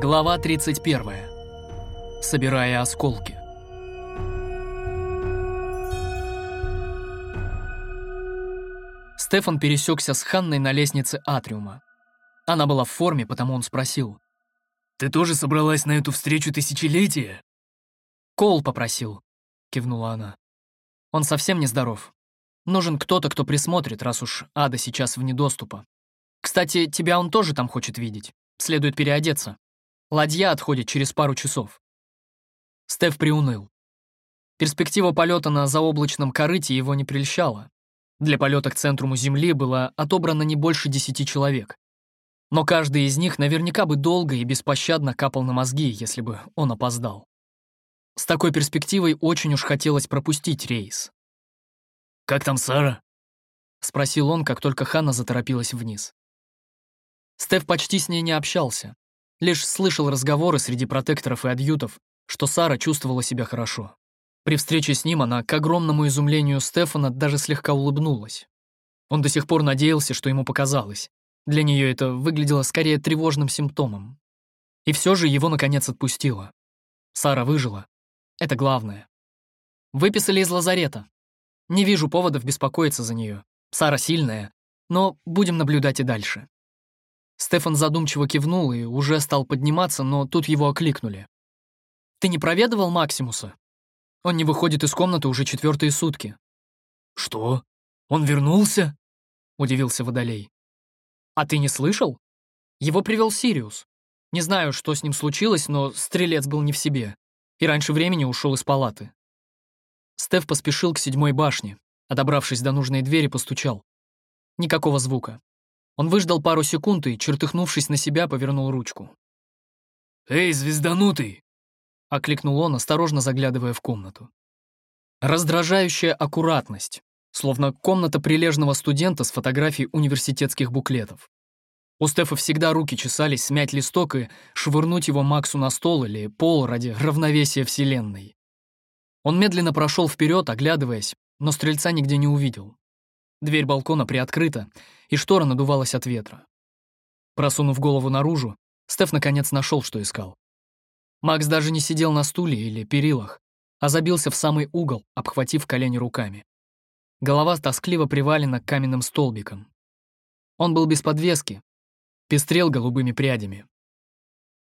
Глава 31. Собирая осколки. Стефан пересекся с Ханной на лестнице Атриума. Она была в форме, потому он спросил. «Ты тоже собралась на эту встречу тысячелетия?» «Кол попросил», — кивнула она. «Он совсем нездоров. Нужен кто-то, кто присмотрит, раз уж Ада сейчас вне доступа. Кстати, тебя он тоже там хочет видеть. Следует переодеться. Ладья отходит через пару часов. Стеф приуныл. Перспектива полета на заоблачном корыте его не прельщала. Для полета к центруму Земли было отобрано не больше десяти человек. Но каждый из них наверняка бы долго и беспощадно капал на мозги, если бы он опоздал. С такой перспективой очень уж хотелось пропустить рейс. «Как там Сара?» — спросил он, как только Ханна заторопилась вниз. Стеф почти с ней не общался, Лишь слышал разговоры среди протекторов и адъютов, что Сара чувствовала себя хорошо. При встрече с ним она, к огромному изумлению Стефана, даже слегка улыбнулась. Он до сих пор надеялся, что ему показалось. Для нее это выглядело скорее тревожным симптомом. И все же его, наконец, отпустило. Сара выжила. Это главное. Выписали из лазарета. Не вижу поводов беспокоиться за нее. Сара сильная, но будем наблюдать и дальше. Стефан задумчиво кивнул и уже стал подниматься, но тут его окликнули. «Ты не проведывал Максимуса? Он не выходит из комнаты уже четвертые сутки». «Что? Он вернулся?» — удивился Водолей. «А ты не слышал? Его привел Сириус. Не знаю, что с ним случилось, но стрелец был не в себе и раньше времени ушел из палаты». Стеф поспешил к седьмой башне, а добравшись до нужной двери, постучал. Никакого звука. Он выждал пару секунд и, чертыхнувшись на себя, повернул ручку. «Эй, звезданутый!» — окликнул он, осторожно заглядывая в комнату. Раздражающая аккуратность, словно комната прилежного студента с фотографией университетских буклетов. У Стефа всегда руки чесались смять листок и швырнуть его Максу на стол или пол ради равновесия Вселенной. Он медленно прошел вперед, оглядываясь, но стрельца нигде не увидел. Дверь балкона приоткрыта, и штора надувалась от ветра. Просунув голову наружу, Стеф наконец нашел, что искал. Макс даже не сидел на стуле или перилах, а забился в самый угол, обхватив колени руками. Голова тоскливо привалена к каменным столбикам. Он был без подвески, пестрел голубыми прядями.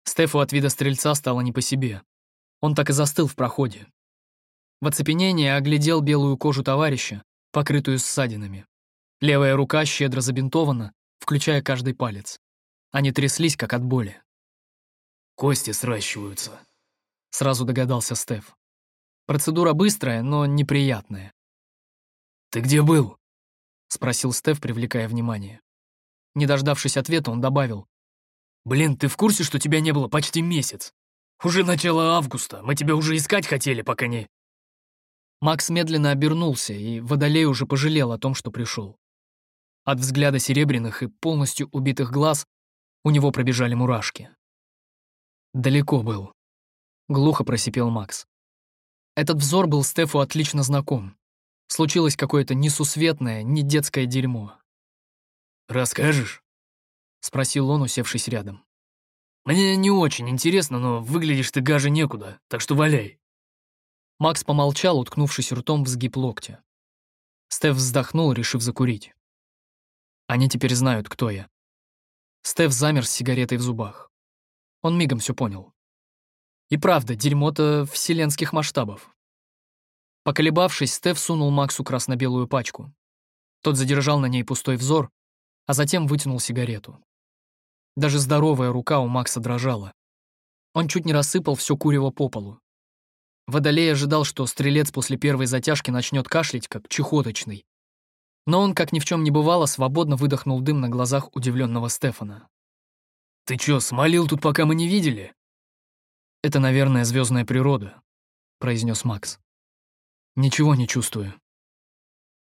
Стефу от вида стрельца стало не по себе. Он так и застыл в проходе. В оцепенении оглядел белую кожу товарища, покрытую ссадинами. Левая рука щедро забинтована, включая каждый палец. Они тряслись, как от боли. «Кости сращиваются», — сразу догадался Стеф. Процедура быстрая, но неприятная. «Ты где был?» — спросил Стеф, привлекая внимание. Не дождавшись ответа, он добавил. «Блин, ты в курсе, что тебя не было почти месяц? Уже начало августа, мы тебя уже искать хотели, пока не...» Макс медленно обернулся, и Водолей уже пожалел о том, что пришел. От взгляда серебряных и полностью убитых глаз у него пробежали мурашки. «Далеко был», — глухо просипел Макс. Этот взор был Стефу отлично знаком. Случилось какое-то несусветное, не детское дерьмо. «Расскажешь?» — спросил он, усевшись рядом. «Мне не очень интересно, но выглядишь ты гаже некуда, так что валяй». Макс помолчал, уткнувшись ртом в сгиб локтя. Стеф вздохнул, решив закурить. Они теперь знают, кто я. Стеф замер с сигаретой в зубах. Он мигом все понял. И правда, дерьмо-то вселенских масштабов. Поколебавшись, Стеф сунул Максу красно-белую пачку. Тот задержал на ней пустой взор, а затем вытянул сигарету. Даже здоровая рука у Макса дрожала. Он чуть не рассыпал все курево по полу. Водолей ожидал, что стрелец после первой затяжки начнет кашлять, как чехоточный. Но он, как ни в чем не бывало, свободно выдохнул дым на глазах удивленного Стефана. «Ты чё, смолил тут, пока мы не видели?» «Это, наверное, звездная природа», — произнес Макс. «Ничего не чувствую».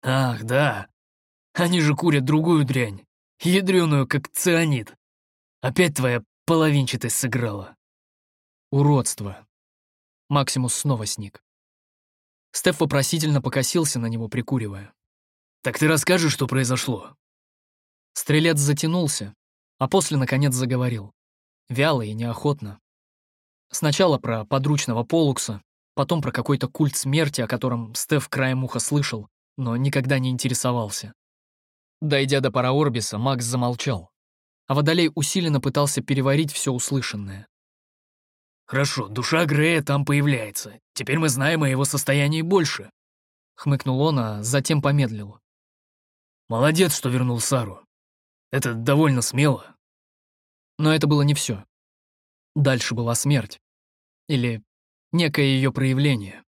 «Ах, да. Они же курят другую дрянь, ядрёную, как цианид. Опять твоя половинчатость сыграла». «Уродство», Максимус снова сник. Стеф вопросительно покосился на него, прикуривая. «Так ты расскажешь, что произошло?» Стрелец затянулся, а после, наконец, заговорил. вяло и неохотно. Сначала про подручного Полукса, потом про какой-то культ смерти, о котором Стеф краем уха слышал, но никогда не интересовался. Дойдя до Параорбиса, Макс замолчал, а Водолей усиленно пытался переварить все услышанное. «Хорошо, душа Грея там появляется. Теперь мы знаем о его состоянии больше», — хмыкнул он, а затем помедлил. «Молодец, что вернул Сару. Это довольно смело». Но это было не все. Дальше была смерть. Или некое ее проявление.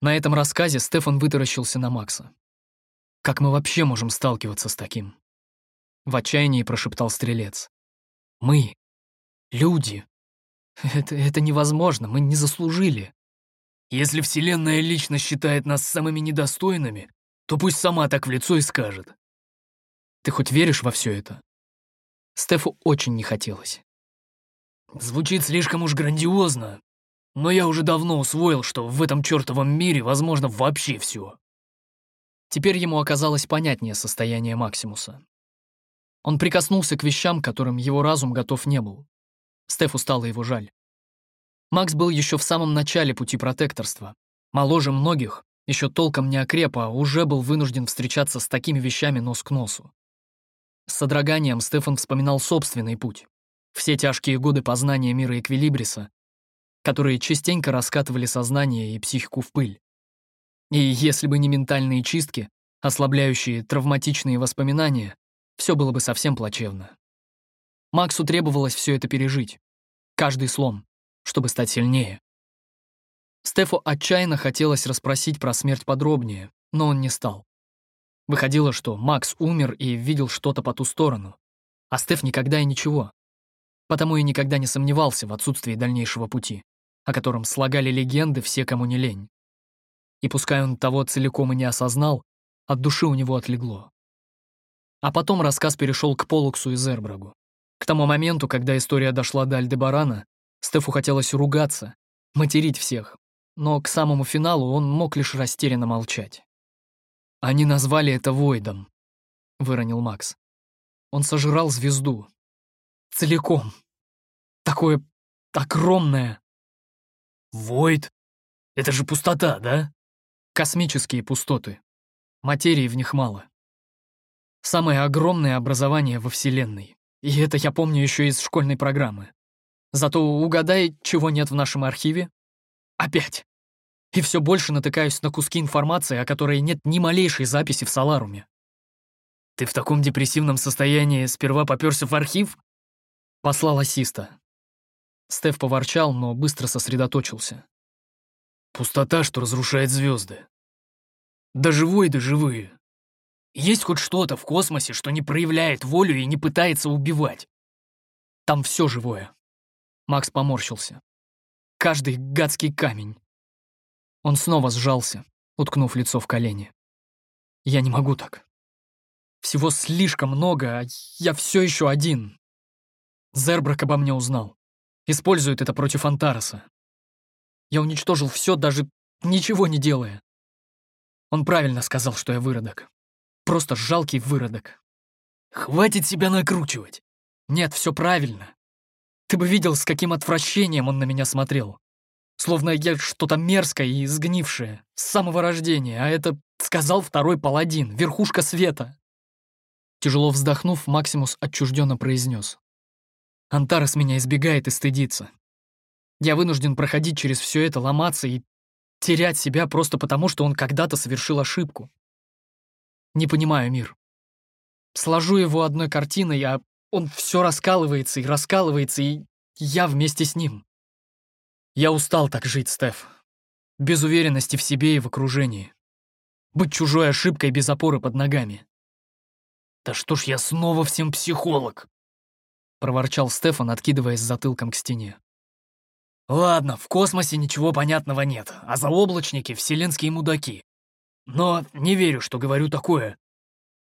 На этом рассказе Стефан вытаращился на Макса. «Как мы вообще можем сталкиваться с таким?» В отчаянии прошептал Стрелец. «Мы. Люди. Это, это невозможно, мы не заслужили». «Если Вселенная лично считает нас самыми недостойными, то пусть сама так в лицо и скажет». «Ты хоть веришь во все это?» Стефу очень не хотелось. Звучит слишком уж грандиозно, но я уже давно усвоил, что в этом чертовом мире возможно вообще все. Теперь ему оказалось понятнее состояние Максимуса. Он прикоснулся к вещам, которым его разум готов не был. Стефу стало его жаль. Макс был еще в самом начале пути протекторства. Моложе многих, еще толком не окреп, а уже был вынужден встречаться с такими вещами нос к носу. С содроганием Стефан вспоминал собственный путь все тяжкие годы познания мира Эквилибриса, которые частенько раскатывали сознание и психику в пыль. И если бы не ментальные чистки, ослабляющие травматичные воспоминания, все было бы совсем плачевно. Максу требовалось все это пережить, каждый слом, чтобы стать сильнее. Стефу отчаянно хотелось расспросить про смерть подробнее, но он не стал. Выходило, что Макс умер и видел что-то по ту сторону, а Стеф никогда и ничего потому и никогда не сомневался в отсутствии дальнейшего пути, о котором слагали легенды все, кому не лень. И пускай он того целиком и не осознал, от души у него отлегло. А потом рассказ перешел к Полуксу и Зербрагу. К тому моменту, когда история дошла до Альдебарана, Стефу хотелось ругаться, материть всех, но к самому финалу он мог лишь растерянно молчать. «Они назвали это Войдом», — выронил Макс. Он сожрал звезду, Целиком. Такое огромное. Войд? Это же пустота, да? Космические пустоты. Материи в них мало. Самое огромное образование во Вселенной. И это я помню еще из школьной программы. Зато угадай, чего нет в нашем архиве? Опять. И все больше натыкаюсь на куски информации, о которой нет ни малейшей записи в Соларуме. Ты в таком депрессивном состоянии сперва попёрся в архив? Послал ассиста. Стеф поворчал, но быстро сосредоточился. Пустота, что разрушает звезды. Да живой, да живые. Есть хоть что-то в космосе, что не проявляет волю и не пытается убивать? Там все живое. Макс поморщился. Каждый гадский камень. Он снова сжался, уткнув лицо в колени. Я не могу так. Всего слишком много, а я все еще один, Зербрак обо мне узнал. Использует это против Антареса. Я уничтожил все, даже ничего не делая. Он правильно сказал, что я выродок. Просто жалкий выродок. Хватит себя накручивать. Нет, все правильно. Ты бы видел, с каким отвращением он на меня смотрел. Словно я что-то мерзкое и сгнившее, с самого рождения, а это сказал второй паладин, верхушка света. Тяжело вздохнув, Максимус отчужденно произнес. Антарес меня избегает и стыдится. Я вынужден проходить через все это, ломаться и терять себя просто потому, что он когда-то совершил ошибку. Не понимаю мир. Сложу его одной картиной, а он все раскалывается и раскалывается, и я вместе с ним. Я устал так жить, Стеф. Без уверенности в себе и в окружении. Быть чужой ошибкой без опоры под ногами. Да что ж я снова всем психолог? — проворчал Стефан, откидываясь затылком к стене. «Ладно, в космосе ничего понятного нет, а заоблачники — вселенские мудаки. Но не верю, что говорю такое.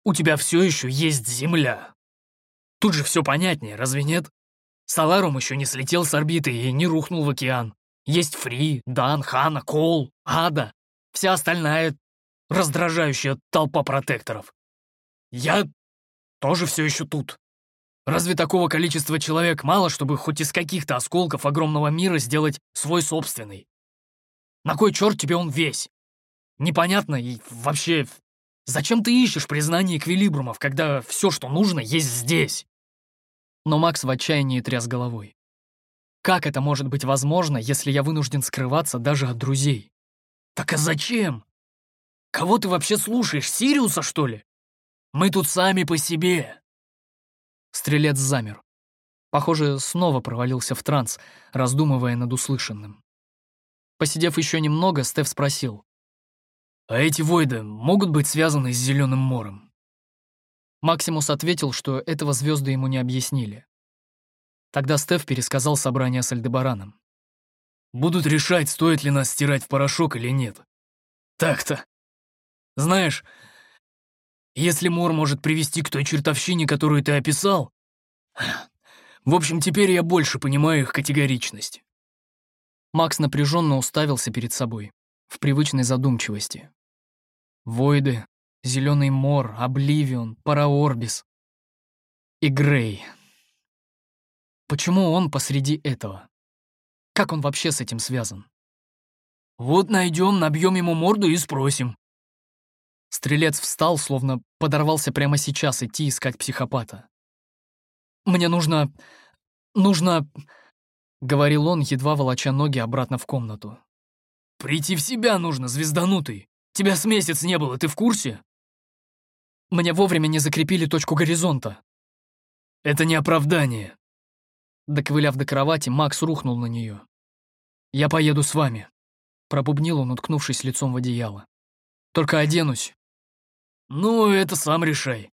У тебя все еще есть Земля. Тут же все понятнее, разве нет? Саларум еще не слетел с орбиты и не рухнул в океан. Есть Фри, Дан, Хана, Кол, Ада. Вся остальная раздражающая толпа протекторов. Я тоже все еще тут. Разве такого количества человек мало, чтобы хоть из каких-то осколков огромного мира сделать свой собственный? На кой черт тебе он весь? Непонятно и вообще... Зачем ты ищешь признание эквилибрумов, когда все, что нужно, есть здесь? Но Макс в отчаянии тряс головой. Как это может быть возможно, если я вынужден скрываться даже от друзей? Так а зачем? Кого ты вообще слушаешь, Сириуса, что ли? Мы тут сами по себе. Стрелец замер. Похоже, снова провалился в транс, раздумывая над услышанным. Посидев еще немного, Стеф спросил. «А эти войды могут быть связаны с Зеленым морем?» Максимус ответил, что этого звезды ему не объяснили. Тогда Стеф пересказал собрание с Альдебараном. «Будут решать, стоит ли нас стирать в порошок или нет. Так-то. Знаешь, если Мор может привести к той чертовщине, которую ты описал... В общем, теперь я больше понимаю их категоричность. Макс напряженно уставился перед собой, в привычной задумчивости. Войды, Зеленый Мор, Обливион, Параорбис и Грей. Почему он посреди этого? Как он вообще с этим связан? Вот найдем, набьем ему морду и спросим. Стрелец встал, словно подорвался прямо сейчас идти искать психопата. «Мне нужно... нужно...» — говорил он, едва волоча ноги обратно в комнату. «Прийти в себя нужно, звезданутый. Тебя с месяц не было, ты в курсе?» «Мне вовремя не закрепили точку горизонта». «Это не оправдание». Доковыляв до кровати, Макс рухнул на нее. «Я поеду с вами», — пробубнил он, уткнувшись лицом в одеяло. «Только оденусь». «Ну, это сам решай.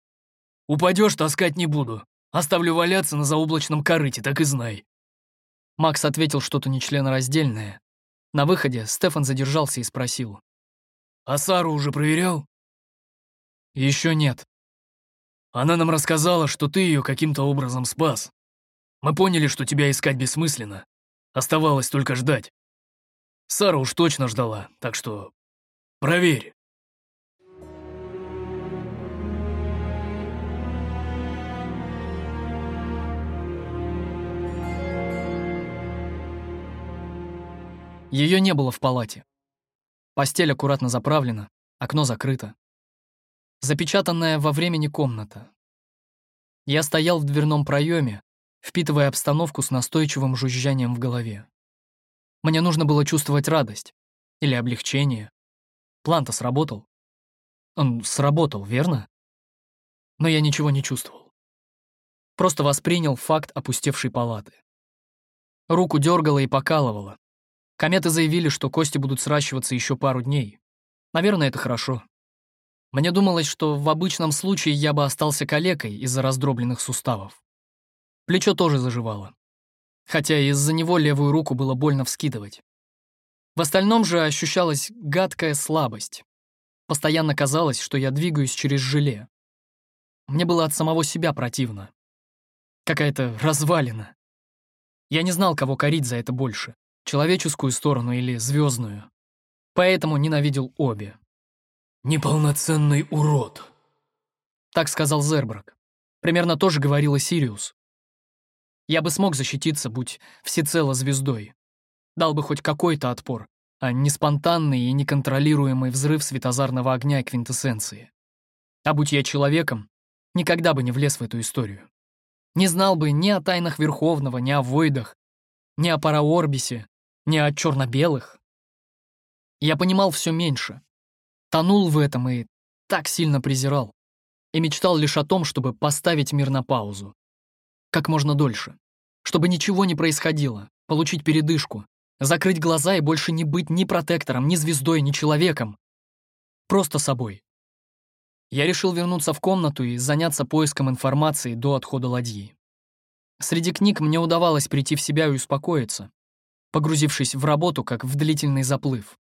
Упадешь, таскать не буду. Оставлю валяться на заоблачном корыте, так и знай». Макс ответил что-то нечленораздельное. На выходе Стефан задержался и спросил. «А Сару уже проверял?» Еще нет. Она нам рассказала, что ты ее каким-то образом спас. Мы поняли, что тебя искать бессмысленно. Оставалось только ждать. Сара уж точно ждала, так что проверь». Ее не было в палате. Постель аккуратно заправлена, окно закрыто. Запечатанная во времени комната. Я стоял в дверном проеме, впитывая обстановку с настойчивым жужжанием в голове. Мне нужно было чувствовать радость или облегчение. План-то сработал. Он сработал, верно? Но я ничего не чувствовал. Просто воспринял факт опустевшей палаты. Руку дергало и покалывало, Кометы заявили, что кости будут сращиваться еще пару дней. Наверное, это хорошо. Мне думалось, что в обычном случае я бы остался калекой из-за раздробленных суставов. Плечо тоже заживало. Хотя из-за него левую руку было больно вскидывать. В остальном же ощущалась гадкая слабость. Постоянно казалось, что я двигаюсь через желе. Мне было от самого себя противно. Какая-то развалина. Я не знал, кого корить за это больше человеческую сторону или звездную. Поэтому ненавидел обе. «Неполноценный урод», — так сказал Зербрак. Примерно то же говорил и Сириус. Я бы смог защититься, будь всецело звездой. Дал бы хоть какой-то отпор, а не спонтанный и неконтролируемый взрыв светозарного огня и квинтэссенции. А будь я человеком, никогда бы не влез в эту историю. Не знал бы ни о тайнах Верховного, ни о Войдах, ни о Параорбисе, не от черно-белых. Я понимал все меньше. Тонул в этом и так сильно презирал. И мечтал лишь о том, чтобы поставить мир на паузу. Как можно дольше. Чтобы ничего не происходило, получить передышку, закрыть глаза и больше не быть ни протектором, ни звездой, ни человеком. Просто собой. Я решил вернуться в комнату и заняться поиском информации до отхода ладьи. Среди книг мне удавалось прийти в себя и успокоиться, погрузившись в работу, как в длительный заплыв.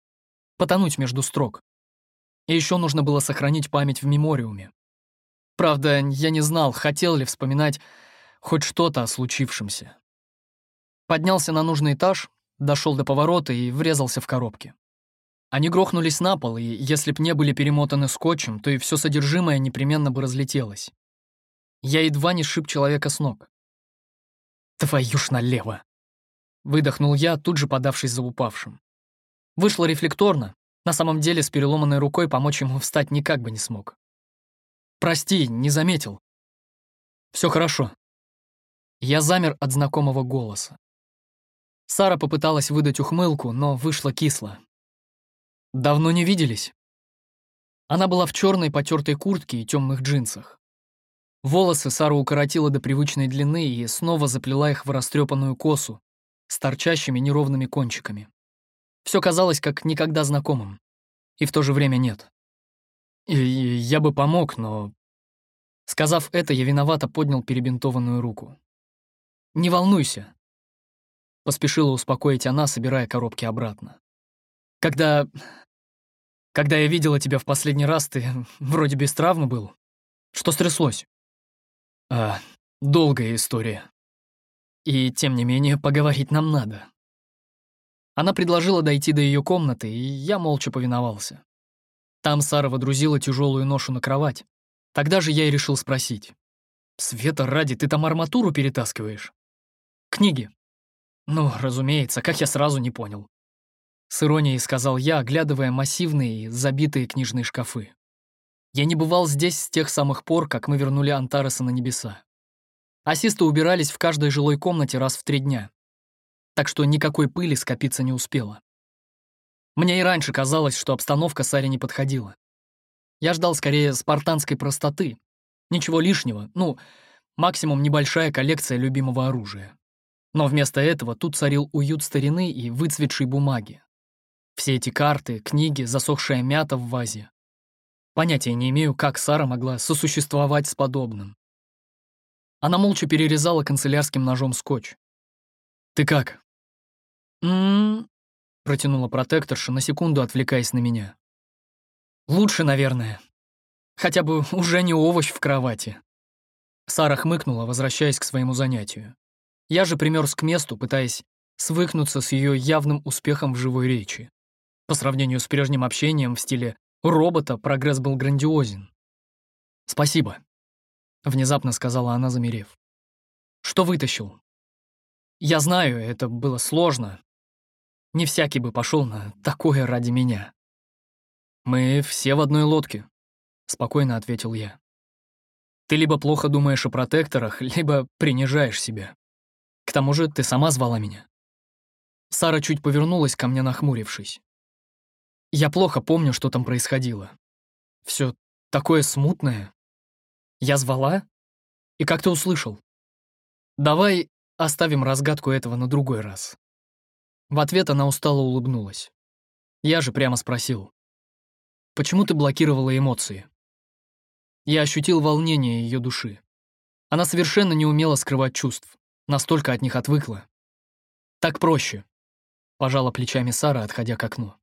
Потонуть между строк. И еще нужно было сохранить память в мемориуме. Правда, я не знал, хотел ли вспоминать хоть что-то о случившемся. Поднялся на нужный этаж, дошел до поворота и врезался в коробки. Они грохнулись на пол, и если б не были перемотаны скотчем, то и все содержимое непременно бы разлетелось. Я едва не сшиб человека с ног. «Твою ж налево!» Выдохнул я, тут же подавшись за упавшим. Вышло рефлекторно, на самом деле с переломанной рукой помочь ему встать никак бы не смог. «Прости, не заметил». Все хорошо». Я замер от знакомого голоса. Сара попыталась выдать ухмылку, но вышло кисло. «Давно не виделись?» Она была в черной потертой куртке и темных джинсах. Волосы Сара укоротила до привычной длины и снова заплела их в растрепанную косу с торчащими неровными кончиками. Все казалось как никогда знакомым, и в то же время нет. И я бы помог, но... Сказав это, я виновато поднял перебинтованную руку. «Не волнуйся», — поспешила успокоить она, собирая коробки обратно. «Когда когда я видела тебя в последний раз, ты вроде без травмы был. Что стряслось? А, долгая история. И, тем не менее, поговорить нам надо. Она предложила дойти до ее комнаты, и я молча повиновался. Там Сара водрузила тяжелую ношу на кровать. Тогда же я и решил спросить. «Света ради, ты там арматуру перетаскиваешь?» «Книги». Ну, разумеется, как я сразу не понял. С иронией сказал я, оглядывая массивные забитые книжные шкафы. Я не бывал здесь с тех самых пор, как мы вернули Антареса на небеса. Ассисты убирались в каждой жилой комнате раз в три дня, так что никакой пыли скопиться не успело. Мне и раньше казалось, что обстановка Саре не подходила. Я ждал скорее спартанской простоты, ничего лишнего, ну, максимум небольшая коллекция любимого оружия. Но вместо этого тут царил уют старины и выцветшей бумаги, все эти карты, книги, засохшая мята в вазе. Понятия не имею, как Сара могла сосуществовать с подобным. Она молча перерезала канцелярским ножом скотч. «Ты как?» «М-м-м», протянула протекторша, на секунду отвлекаясь на меня. «Лучше, наверное. Хотя бы уже не овощ в кровати». Сара хмыкнула, возвращаясь к своему занятию. Я же примерз к месту, пытаясь свыкнуться с ее явным успехом в живой речи. По сравнению с прежним общением в стиле робота прогресс был грандиозен. «Спасибо», — внезапно сказала она, замерев. «Что вытащил?» «Я знаю, это было сложно. Не всякий бы пошел на такое ради меня». «Мы все в одной лодке», — спокойно ответил я. «Ты либо плохо думаешь о протекторах, либо принижаешь себя. К тому же ты сама звала меня». Сара чуть повернулась ко мне, нахмурившись. Я плохо помню, что там происходило. Все такое смутное. Я звала? И как ты услышал? Давай оставим разгадку этого на другой раз. В ответ она устало улыбнулась. Я же прямо спросил. Почему ты блокировала эмоции? Я ощутил волнение ее души. Она совершенно не умела скрывать чувств, настолько от них отвыкла. Так проще, пожала плечами Сара, отходя к окну.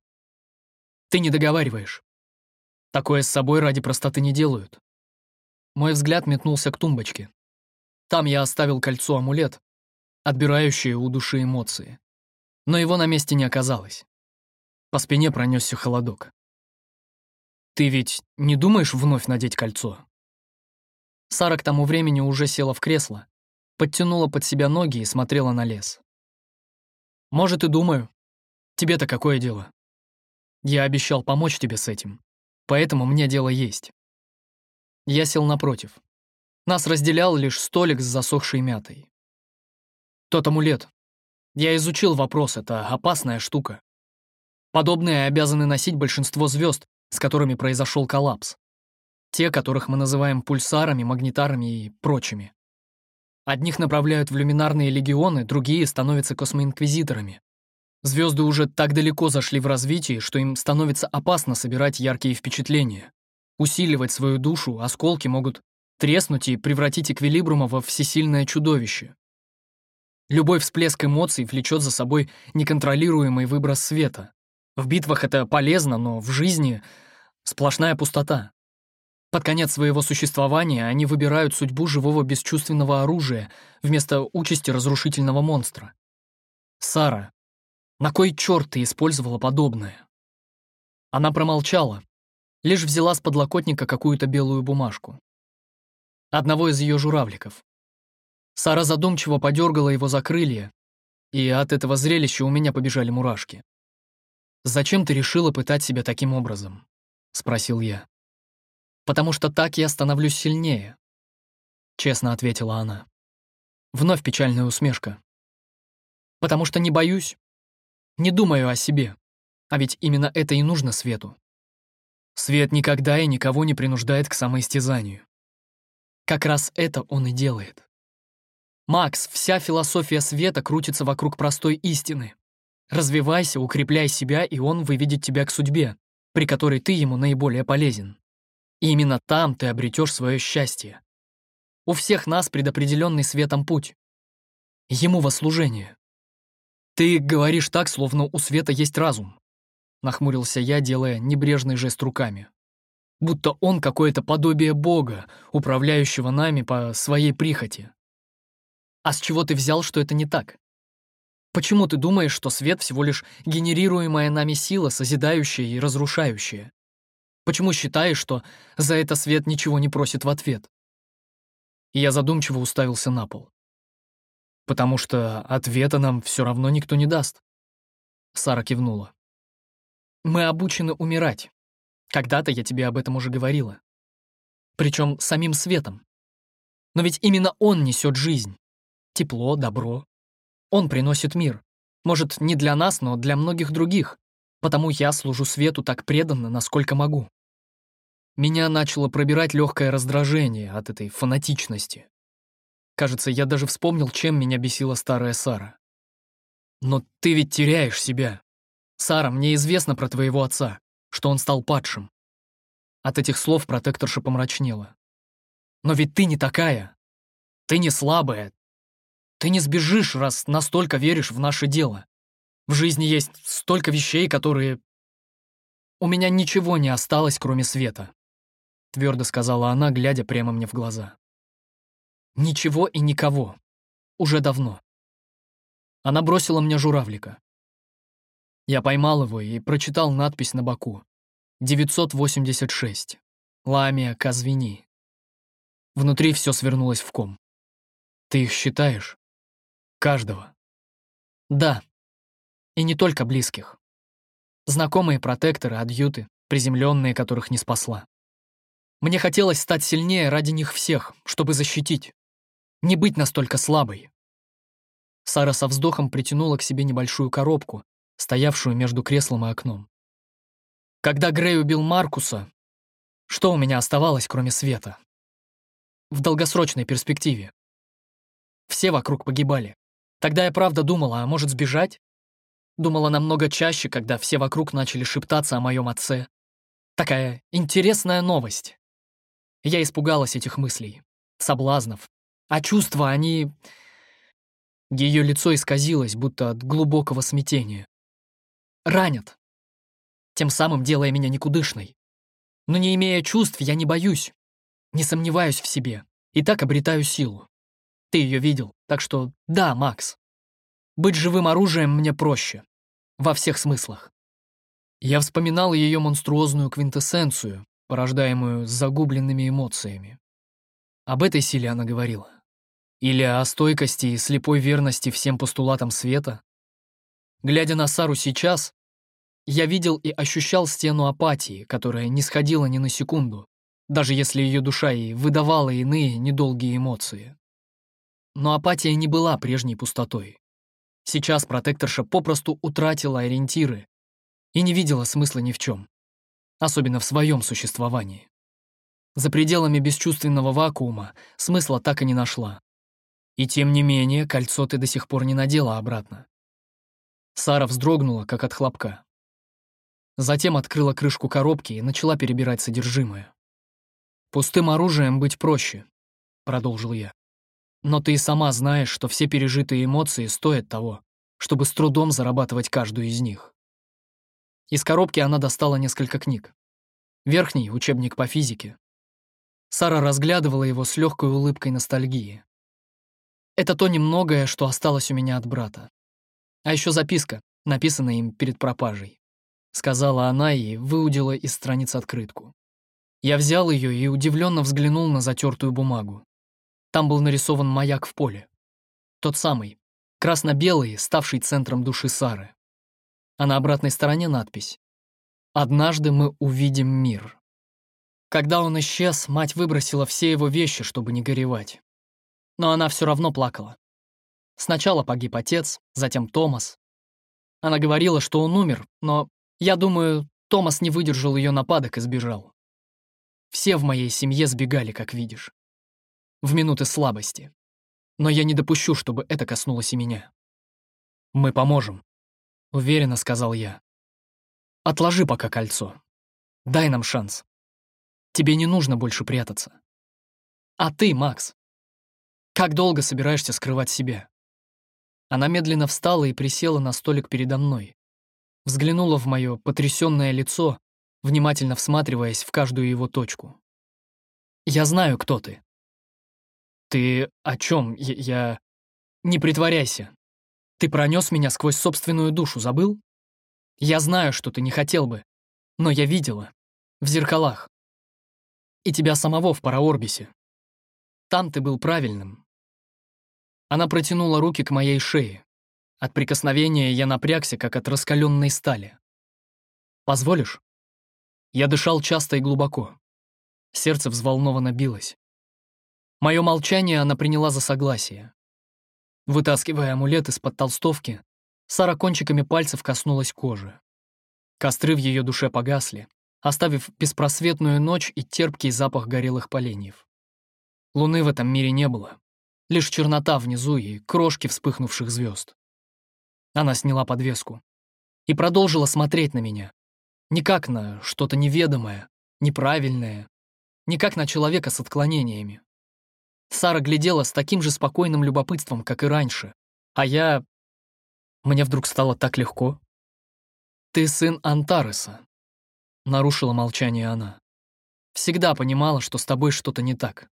Ты не договариваешь. Такое с собой ради простоты не делают. Мой взгляд метнулся к тумбочке. Там я оставил кольцо-амулет, отбирающее у души эмоции. Но его на месте не оказалось. По спине пронесся холодок. «Ты ведь не думаешь вновь надеть кольцо?» Сара к тому времени уже села в кресло, подтянула под себя ноги и смотрела на лес. «Может, и думаю. Тебе-то какое дело?» Я обещал помочь тебе с этим, поэтому мне дело есть. Я сел напротив. Нас разделял лишь столик с засохшей мятой. Тот амулет. Я изучил вопрос, это опасная штука. Подобные обязаны носить большинство звезд, с которыми произошел коллапс. Те, которых мы называем пульсарами, магнитарами и прочими. Одних направляют в люминарные легионы, другие становятся космоинквизиторами. Звезды уже так далеко зашли в развитии, что им становится опасно собирать яркие впечатления. Усиливать свою душу осколки могут треснуть и превратить эквилибрума во всесильное чудовище. Любой всплеск эмоций влечет за собой неконтролируемый выброс света. В битвах это полезно, но в жизни сплошная пустота. Под конец своего существования они выбирают судьбу живого бесчувственного оружия вместо участи разрушительного монстра. Сара, на кой черт ты использовала подобное?» Она промолчала, лишь взяла с подлокотника какую-то белую бумажку. Одного из ее журавликов. Сара задумчиво подергала его за крылья, и от этого зрелища у меня побежали мурашки. «Зачем ты решила пытать себя таким образом?» — спросил я. «Потому что так я становлюсь сильнее», — честно ответила она. Вновь печальная усмешка. «Потому что не боюсь, не думаю о себе, а ведь именно это и нужно Свету. Свет никогда и никого не принуждает к самоистязанию. Как раз это он и делает. Макс, вся философия Света крутится вокруг простой истины. Развивайся, укрепляй себя, и он выведет тебя к судьбе, при которой ты ему наиболее полезен. И именно там ты обретешь свое счастье. У всех нас предопределенный светом путь. Ему во служение. Ты говоришь так, словно у света есть разум. Нахмурился я, делая небрежный жест руками. Будто он какое-то подобие Бога, управляющего нами по своей прихоти. А с чего ты взял, что это не так? Почему ты думаешь, что свет всего лишь генерируемая нами сила, созидающая и разрушающая? Почему считаешь, что за это свет ничего не просит в ответ? И я задумчиво уставился на пол. Потому что ответа нам все равно никто не даст. Сара кивнула. Мы обучены умирать. Когда-то я тебе об этом уже говорила. Причем самим светом. Но ведь именно он несет жизнь. Тепло, добро, он приносит мир. Может, не для нас, но для многих других. Потому я служу свету так преданно, насколько могу. Меня начало пробирать легкое раздражение от этой фанатичности. Кажется, я даже вспомнил, чем меня бесила старая Сара. Но ты ведь теряешь себя. Сара, мне известно про твоего отца, что он стал падшим. От этих слов протекторша помрачнела. Но ведь ты не такая. Ты не слабая, ты не сбежишь, раз настолько веришь в наше дело. В жизни есть столько вещей, которые... У меня ничего не осталось, кроме света, — твердо сказала она, глядя прямо мне в глаза. Ничего и никого. Уже давно. Она бросила мне журавлика. Я поймал его и прочитал надпись на боку. 986. Ламия Казвини. Внутри все свернулось в ком. Ты их считаешь? Каждого. Да. И не только близких. Знакомые протекторы, адъюты, приземленные, которых не спасла. Мне хотелось стать сильнее ради них всех, чтобы защитить. Не быть настолько слабой. Сара со вздохом притянула к себе небольшую коробку, стоявшую между креслом и окном. Когда Грей убил Маркуса, что у меня оставалось, кроме света? В долгосрочной перспективе. Все вокруг погибали. Тогда я правда думала, а может сбежать? Думала намного чаще, когда все вокруг начали шептаться о моем отце. Такая интересная новость. Я испугалась этих мыслей, соблазнов. А чувства, они... Ее лицо исказилось, будто от глубокого смятения. Ранят. Тем самым делая меня никудышной. Но не имея чувств, я не боюсь. Не сомневаюсь в себе. И так обретаю силу. Ты ее видел, так что да, Макс. Быть живым оружием мне проще. Во всех смыслах. Я вспоминал ее монструозную квинтэссенцию, порождаемую загубленными эмоциями. Об этой силе она говорила. Или о стойкости и слепой верности всем постулатам света. Глядя на Сару сейчас, я видел и ощущал стену апатии, которая не сходила ни на секунду, даже если ее душа и выдавала иные недолгие эмоции. Но апатия не была прежней пустотой. Сейчас протекторша попросту утратила ориентиры и не видела смысла ни в чем, особенно в своем существовании. За пределами бесчувственного вакуума смысла так и не нашла. И тем не менее, кольцо ты до сих пор не надела обратно. Сара вздрогнула, как от хлопка. Затем открыла крышку коробки и начала перебирать содержимое. «Пустым оружием быть проще», — продолжил я. Но ты и сама знаешь, что все пережитые эмоции стоят того, чтобы с трудом зарабатывать каждую из них. Из коробки она достала несколько книг. Верхний — учебник по физике. Сара разглядывала его с легкой улыбкой ностальгии. Это то немногое, что осталось у меня от брата. А еще записка, написанная им перед пропажей. Сказала она и выудила из страниц открытку. Я взял ее и удивленно взглянул на затертую бумагу. Там был нарисован маяк в поле. Тот самый, красно-белый, ставший центром души Сары. А на обратной стороне надпись «Однажды мы увидим мир». Когда он исчез, мать выбросила все его вещи, чтобы не горевать. Но она все равно плакала. Сначала погиб отец, затем Томас. Она говорила, что он умер, но, я думаю, Томас не выдержал ее нападок и сбежал. Все в моей семье сбегали, как видишь. В минуты слабости. Но я не допущу, чтобы это коснулось и меня. Мы поможем, — уверенно сказал я. Отложи пока кольцо. Дай нам шанс. Тебе не нужно больше прятаться. А ты, Макс, как долго собираешься скрывать себя? Она медленно встала и присела на столик передо мной. Взглянула в мое потрясенное лицо, внимательно всматриваясь в каждую его точку. «Я знаю, кто ты». «Ты о чем? Я... Не притворяйся. Ты пронес меня сквозь собственную душу, забыл? Я знаю, что ты не хотел бы, но я видела. В зеркалах. И тебя самого в Параорбисе. Там ты был правильным, она протянула руки к моей шее. От прикосновения я напрягся, как от раскаленной стали. «Позволишь?» Я дышал часто и глубоко. Сердце взволнованно билось. Мое молчание она приняла за согласие. Вытаскивая амулет из-под толстовки, Сара кончиками пальцев коснулась кожи. Костры в ее душе погасли, оставив беспросветную ночь и терпкий запах горелых поленьев. Луны в этом мире не было лишь чернота внизу и крошки вспыхнувших звезд. Она сняла подвеску и продолжила смотреть на меня. Не как на что-то неведомое, неправильное, не как на человека с отклонениями. Сара глядела с таким же спокойным любопытством, как и раньше, а я... Мне вдруг стало так легко. «Ты сын Антареса», — нарушила молчание она. «Всегда понимала, что с тобой что-то не так.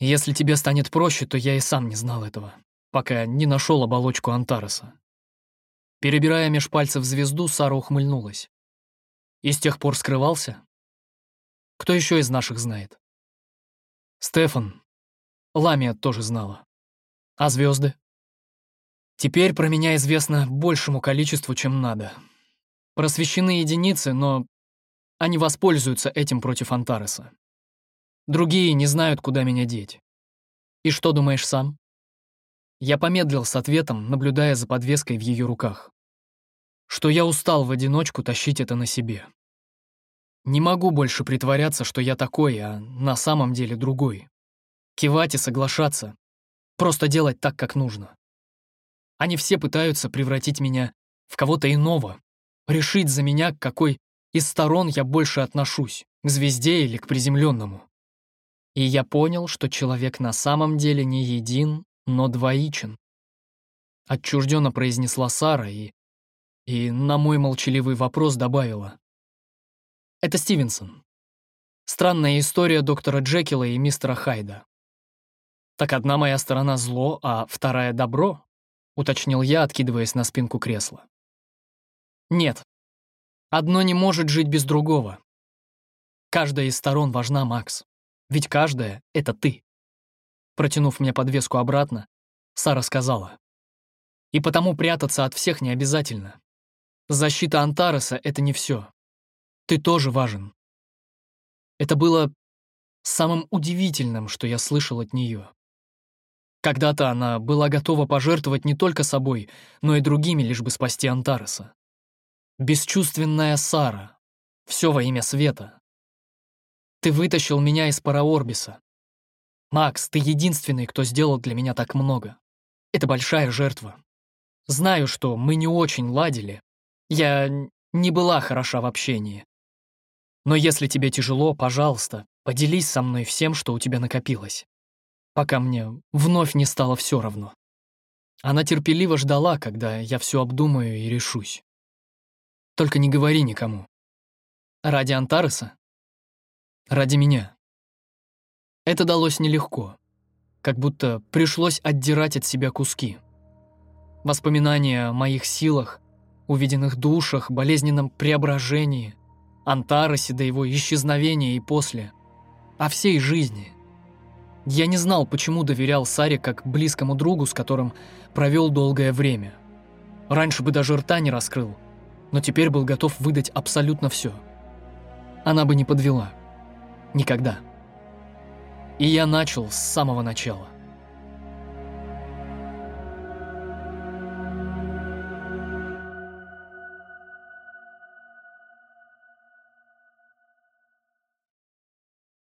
Если тебе станет проще, то я и сам не знал этого, пока не нашел оболочку Антареса. Перебирая меж пальцев звезду, Сара ухмыльнулась. И с тех пор скрывался? Кто еще из наших знает? Стефан. Ламия тоже знала. А звезды? Теперь про меня известно большему количеству, чем надо. Просвещены единицы, но они воспользуются этим против Антареса. Другие не знают, куда меня деть. И что думаешь сам? Я помедлил с ответом, наблюдая за подвеской в ее руках. Что я устал в одиночку тащить это на себе. Не могу больше притворяться, что я такой, а на самом деле другой. Кивать и соглашаться. Просто делать так, как нужно. Они все пытаются превратить меня в кого-то иного, решить за меня, к какой из сторон я больше отношусь, к звезде или к приземленному. И я понял, что человек на самом деле не един, но двоичен. Отчужденно произнесла Сара и... И на мой молчаливый вопрос добавила. Это Стивенсон. Странная история доктора Джекила и мистера Хайда. Так одна моя сторона зло, а вторая добро? Уточнил я, откидываясь на спинку кресла. Нет. Одно не может жить без другого. Каждая из сторон важна, Макс. Ведь каждая — это ты. Протянув мне подвеску обратно, Сара сказала. И потому прятаться от всех не обязательно. Защита Антареса — это не все. Ты тоже важен. Это было самым удивительным, что я слышал от нее. Когда-то она была готова пожертвовать не только собой, но и другими, лишь бы спасти Антареса. Бесчувственная Сара. Все во имя света. Ты вытащил меня из Параорбиса. Макс, ты единственный, кто сделал для меня так много. Это большая жертва. Знаю, что мы не очень ладили. Я не была хороша в общении. Но если тебе тяжело, пожалуйста, поделись со мной всем, что у тебя накопилось. Пока мне вновь не стало все равно. Она терпеливо ждала, когда я все обдумаю и решусь. Только не говори никому. Ради Антареса Ради меня. Это далось нелегко. Как будто пришлось отдирать от себя куски. Воспоминания о моих силах, увиденных душах, болезненном преображении, Антаросе до его исчезновения и после. О всей жизни. Я не знал, почему доверял Саре как близкому другу, с которым провел долгое время. Раньше бы даже рта не раскрыл, но теперь был готов выдать абсолютно все. Она бы не подвела. Никогда. И я начал с самого начала.